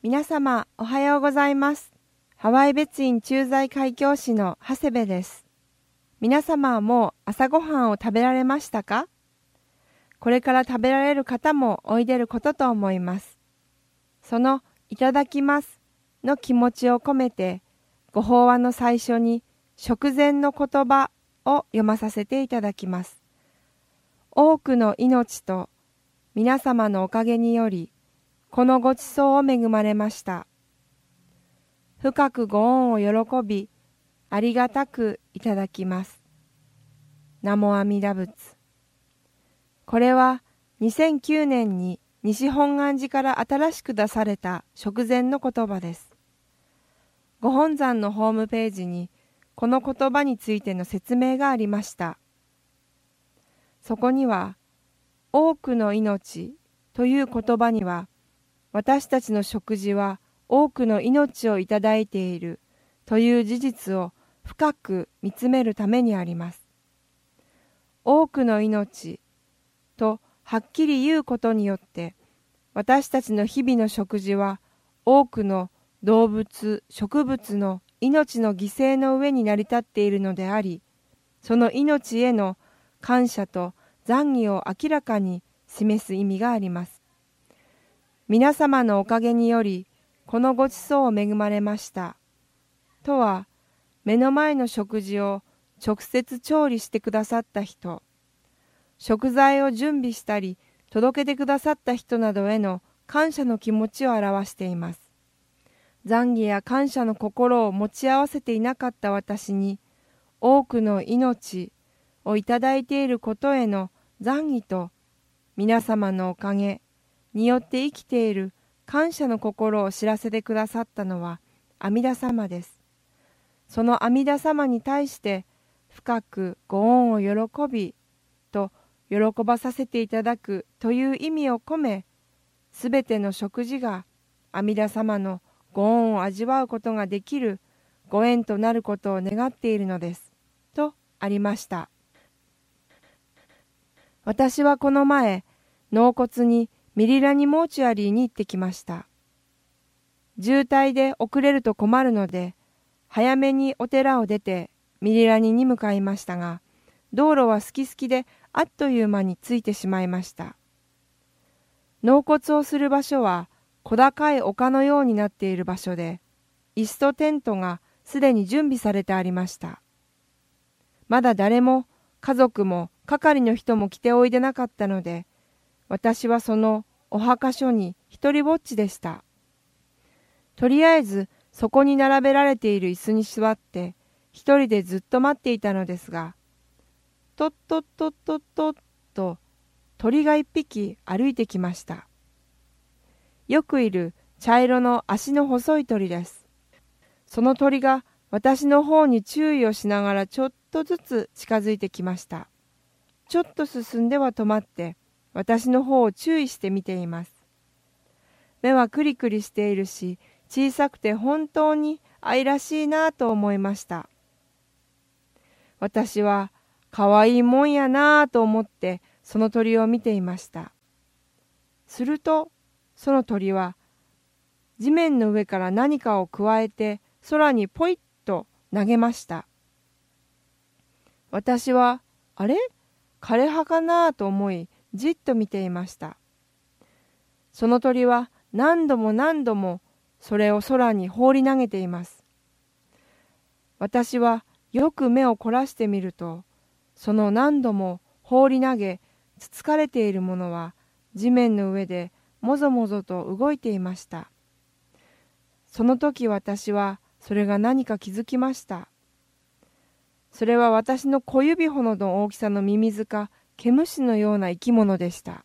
皆様おはようございます。ハワイ別院駐在海峡士の長谷部です。皆様はもう朝ごはんを食べられましたか？これから食べられる方もおいでることと思います。そのいただきますの気持ちを込めてご法話の最初に食前の言葉を読まさせていただきます。多くの命と皆様のおかげによりこのごちそうを恵まれました。深くご恩を喜び、ありがたくいただきます。ナモ阿弥陀仏。これは2009年に西本願寺から新しく出された食前の言葉です。ご本山のホームページにこの言葉についての説明がありました。そこには、多くの命という言葉には、私たちの食事は多くの命をいただいているという事実を深く見つめるためにあります。多くの命とはっきり言うことによって私たちの日々の食事は多くの動物植物の命の犠牲の上に成り立っているのでありその命への感謝と残儀を明らかに示す意味があります皆様のおかげによりこのごちそうを恵まれました。とは目の前の食事を直接調理してくださった人食材を準備したり届けてくださった人などへの感謝の気持ちを表しています懺悔や感謝の心を持ち合わせていなかった私に多くの命をいただいていることへの懺悔と皆様のおかげによって生きている感謝の心を知らせてくださったのは阿弥陀様です。その阿弥陀様に対して深くご恩を喜びと喜ばさせていただくという意味を込めすべての食事が阿弥陀様のご恩を味わうことができるご縁となることを願っているのです。とありました。私はこの前納骨にミリラニモーチュアリーに行ってきました。渋滞で遅れると困るので、早めにお寺を出てミリラニに向かいましたが、道路は好き好きであっという間に着いてしまいました。納骨をする場所は小高い丘のようになっている場所で、椅子とテントがすでに準備されてありました。まだ誰も家族も係の人も来ておいでなかったので、私はそのお墓所に一りぼっちでした。とりあえずそこに並べられている椅子に座って一人でずっと待っていたのですが、とっとっとっとっとっと鳥が一匹歩いてきました。よくいる茶色の足の細い鳥です。その鳥が私の方に注意をしながらちょっとずつ近づいてきました。ちょっと進んでは止まって私の方を注意して見ています。目はクリクリしているし、小さくて本当に愛らしいなと思いました。私は可愛いもんやなぁと思ってその鳥を見ていました。するとその鳥は地面の上から何かをくわえて空にポイッと投げました。私はあれ？枯れ葉かなと思いじっと見ていました。その鳥は何度も何度もそれを空に放り投げています。私はよく目を凝らしてみるとその何度も放り投げつつかれているものは地面の上でもぞもぞと動いていました。その時私はそれが何か気づきました。それは私の小指ほどの大きさのミミズか毛虫のような生き物でした。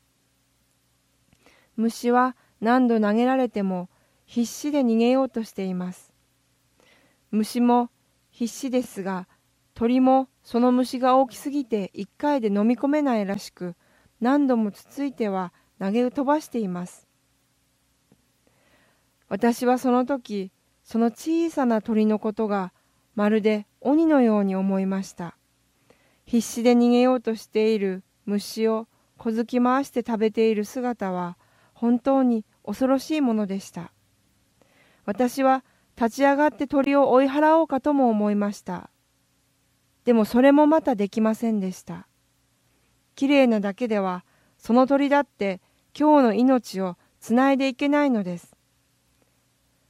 虫は何度投げられても必死で逃げようとしています。虫も必死ですが鳥もその虫が大きすぎて一回で飲み込めないらしく何度もつついては投げ飛ばしています。私はその時その小さな鳥のことがまるで鬼のように思いました。必死で逃げようとしている虫を小突き回して食べている姿は本当に恐ろしいものでした私は立ち上がって鳥を追い払おうかとも思いました。でもそれもまたできませんでした。きれいなだけでは、その鳥だって今日の命をつないでいけないのです。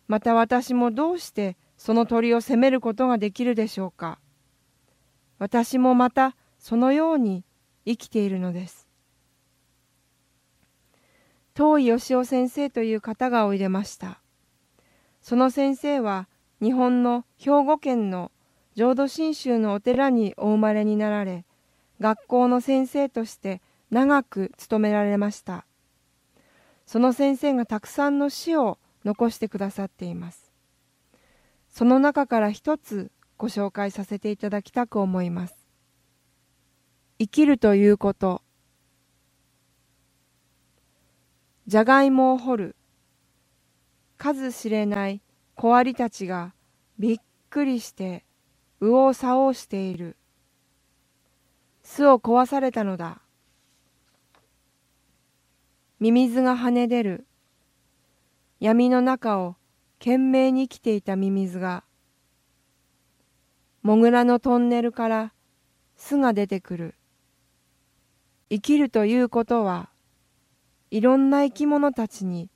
また私もどうしてその鳥を責めることができるでしょうか。私もまたそのように生きているのです。遠井義雄先生という方がおいでました。その先生は日本の兵庫県の浄土真宗のお寺にお生まれになられ、学校の先生として長く勤められました。その先生がたくさんの詩を残してくださっています。その中から一つご紹介させていただきたく思います。生きるということ。じゃがいもを掘る。数知れない小アリたちがびっくりして右往左往している。巣を壊されたのだ。ミミズが跳ね出る。闇の中を懸命に生きていたミミズが、モグラのトンネルから巣が出てくる。生きるということは、いろんな生き物たちに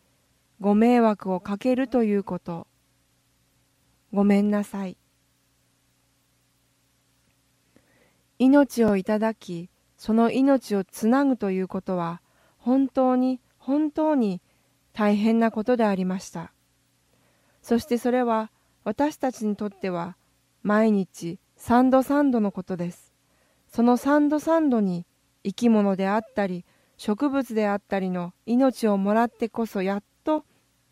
ご迷惑をかけるということ。ごめんなさい。命をいただき、その命をつなぐということは、本当に本当に大変なことでありました。そしてそれは私たちにとっては毎日三度三度のことです。その三度三度に生き物であったり植物であったりの命をもらってこそやっと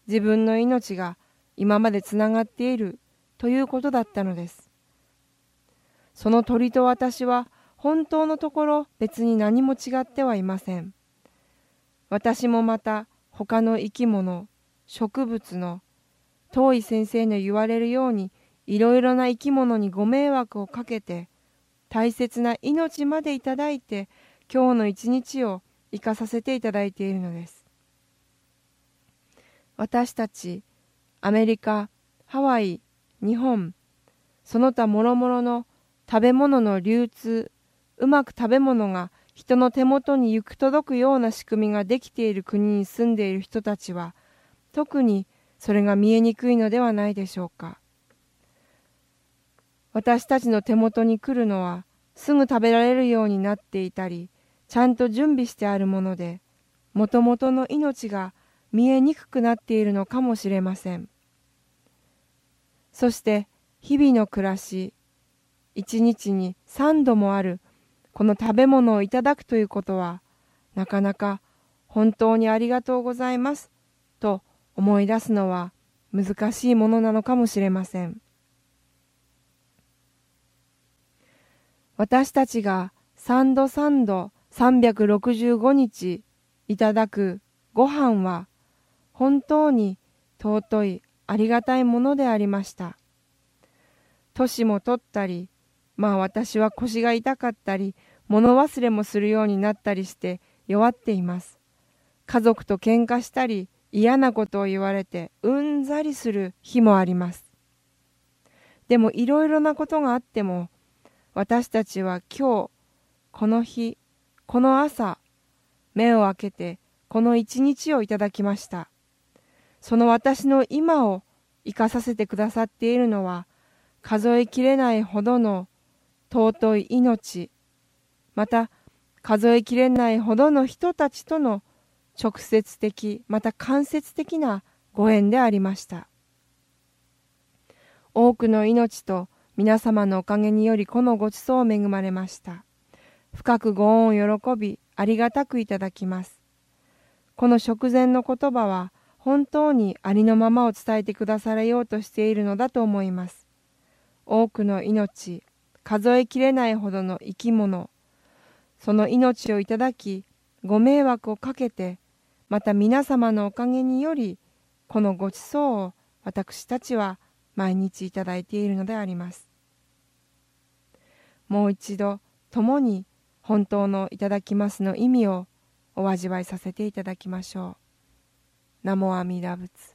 自分の命が今までつながっているということだったのです。その鳥と私は本当のところ別に何も違ってはいません。私もまた他の生き物、植物の遠い先生の言われるようにいろいろな生き物にご迷惑をかけて大切な命までいただいて今日の一日を生かさせていただいているのです。私たちアメリカ、ハワイ、日本、その他諸々の食べ物の流通、うまく食べ物が人の手元に行く届くような仕組みができている国に住んでいる人たちは、特にそれが見えにくいのではないでしょうか。私たちの手元に来るのは、すぐ食べられるようになっていたり、ちゃんと準備してあるもので、もともとの命が見えにくくなっているのかもしれません。そして日々の暮らし、一日に三度もあるこの食べ物をいただくということは、なかなか本当にありがとうございますと思い出すのは難しいものなのかもしれません。私たちが三度三度365日いただくご飯は本当に尊いありがたいものでありました。年も取ったり、まあ私は腰が痛かったり、物忘れもするようになったりして弱っています。家族と喧嘩したり、嫌なことを言われてうんざりする日もあります。でもいろいろなことがあっても、私たちは今日、この日、この朝、目を開けてこの一日をいただきました。その私の今を生かさせてくださっているのは、数えきれないほどの尊い命、また数えきれないほどの人たちとの直接的また間接的なご縁でありました多くの命と皆様のおかげによりこのごちそうを恵まれました。深くご恩を喜びありがたくいただきます。この食前の言葉は本当にありのままを伝えてくだされようとしているのだと思います。多くの命数えきれないほどの生き物。その命をいただきご迷惑をかけてまた皆様のおかげによりこのごちそうを私たちは毎日いただいているのでありますもう一度共に本当のいただきますの意味をお味わいさせていただきましょう。ナモアミラ仏